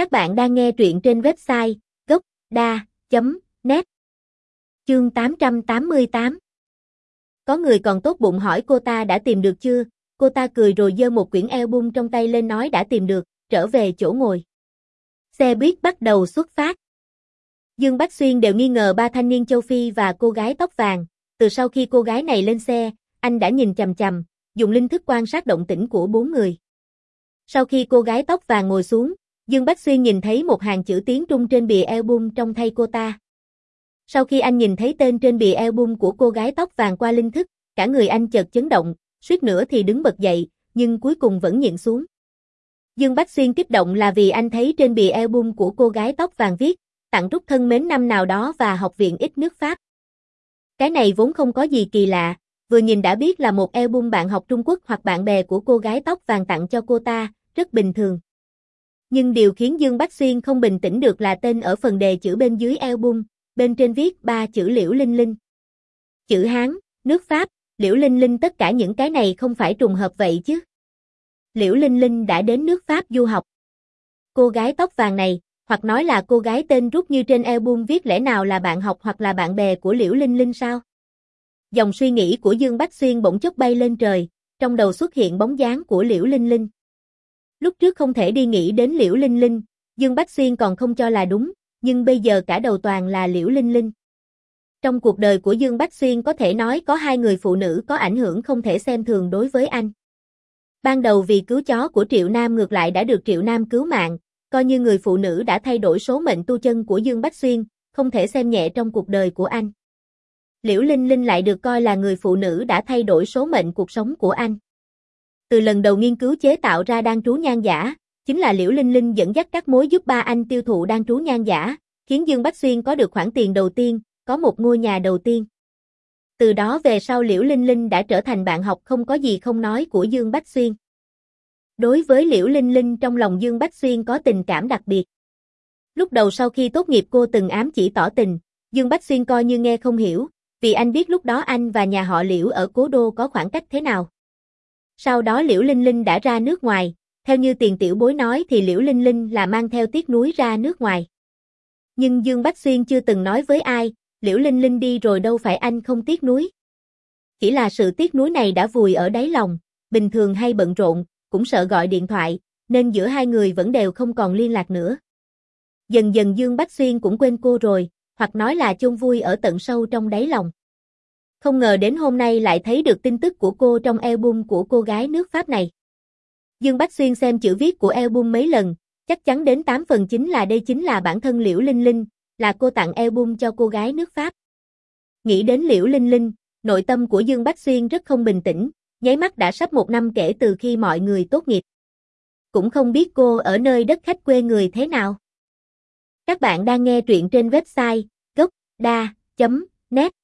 Các bạn đang nghe truyện trên website gốc.da.net Chương 888 Có người còn tốt bụng hỏi cô ta đã tìm được chưa, cô ta cười rồi giơ một quyển album trong tay lên nói đã tìm được, trở về chỗ ngồi. Xe buýt bắt đầu xuất phát. Dương Bách Xuyên đều nghi ngờ ba thanh niên châu Phi và cô gái tóc vàng, từ sau khi cô gái này lên xe, anh đã nhìn chầm chầm, dùng linh thức quan sát động tĩnh của bốn người. Sau khi cô gái tóc vàng ngồi xuống, Dương Bách Xuyên nhìn thấy một hàng chữ tiếng Trung trên bìa album trong thay cô ta. Sau khi anh nhìn thấy tên trên bìa album của cô gái tóc vàng qua linh thức, cả người anh chợt chấn động, suýt nữa thì đứng bật dậy, nhưng cuối cùng vẫn nhịn xuống. Dương Bách Xuyên kích động là vì anh thấy trên bìa album của cô gái tóc vàng viết, tặng rút thân mến năm nào đó và học viện ít nước Pháp. Cái này vốn không có gì kỳ lạ, vừa nhìn đã biết là một album bạn học Trung Quốc hoặc bạn bè của cô gái tóc vàng tặng cho cô ta, rất bình thường. Nhưng điều khiến Dương Bách Xuyên không bình tĩnh được là tên ở phần đề chữ bên dưới album, bên trên viết ba chữ Liễu Linh Linh. Chữ Hán, nước Pháp, Liễu Linh Linh tất cả những cái này không phải trùng hợp vậy chứ. Liễu Linh Linh đã đến nước Pháp du học. Cô gái tóc vàng này, hoặc nói là cô gái tên rút như trên album viết lẽ nào là bạn học hoặc là bạn bè của Liễu Linh Linh sao? Dòng suy nghĩ của Dương Bách Xuyên bỗng chốc bay lên trời, trong đầu xuất hiện bóng dáng của Liễu Linh Linh. Lúc trước không thể đi nghĩ đến Liễu Linh Linh, Dương Bách Xuyên còn không cho là đúng, nhưng bây giờ cả đầu toàn là Liễu Linh Linh. Trong cuộc đời của Dương Bách Xuyên có thể nói có hai người phụ nữ có ảnh hưởng không thể xem thường đối với anh. Ban đầu vì cứu chó của Triệu Nam ngược lại đã được Triệu Nam cứu mạng, coi như người phụ nữ đã thay đổi số mệnh tu chân của Dương Bách Xuyên, không thể xem nhẹ trong cuộc đời của anh. Liễu Linh Linh lại được coi là người phụ nữ đã thay đổi số mệnh cuộc sống của anh. Từ lần đầu nghiên cứu chế tạo ra đan trú nhan giả, chính là Liễu Linh Linh dẫn dắt các mối giúp ba anh tiêu thụ đan trú nhan giả, khiến Dương Bách Xuyên có được khoản tiền đầu tiên, có một ngôi nhà đầu tiên. Từ đó về sau Liễu Linh Linh đã trở thành bạn học không có gì không nói của Dương Bách Xuyên. Đối với Liễu Linh Linh trong lòng Dương Bách Xuyên có tình cảm đặc biệt. Lúc đầu sau khi tốt nghiệp cô từng ám chỉ tỏ tình, Dương Bách Xuyên coi như nghe không hiểu, vì anh biết lúc đó anh và nhà họ Liễu ở Cố Đô có khoảng cách thế nào. Sau đó Liễu Linh Linh đã ra nước ngoài, theo như tiền tiểu bối nói thì Liễu Linh Linh là mang theo tiếc núi ra nước ngoài. Nhưng Dương Bách Xuyên chưa từng nói với ai, Liễu Linh Linh đi rồi đâu phải anh không tiếc núi. Chỉ là sự tiếc núi này đã vùi ở đáy lòng, bình thường hay bận rộn, cũng sợ gọi điện thoại, nên giữa hai người vẫn đều không còn liên lạc nữa. Dần dần Dương Bách Xuyên cũng quên cô rồi, hoặc nói là chôn vui ở tận sâu trong đáy lòng. Không ngờ đến hôm nay lại thấy được tin tức của cô trong album của cô gái nước Pháp này. Dương Bách Xuyên xem chữ viết của album mấy lần, chắc chắn đến 8 phần chính là đây chính là bản thân Liễu Linh Linh, là cô tặng album cho cô gái nước Pháp. Nghĩ đến Liễu Linh Linh, nội tâm của Dương Bách Xuyên rất không bình tĩnh, nháy mắt đã sắp một năm kể từ khi mọi người tốt nghiệp. Cũng không biết cô ở nơi đất khách quê người thế nào. Các bạn đang nghe truyện trên website gocda.net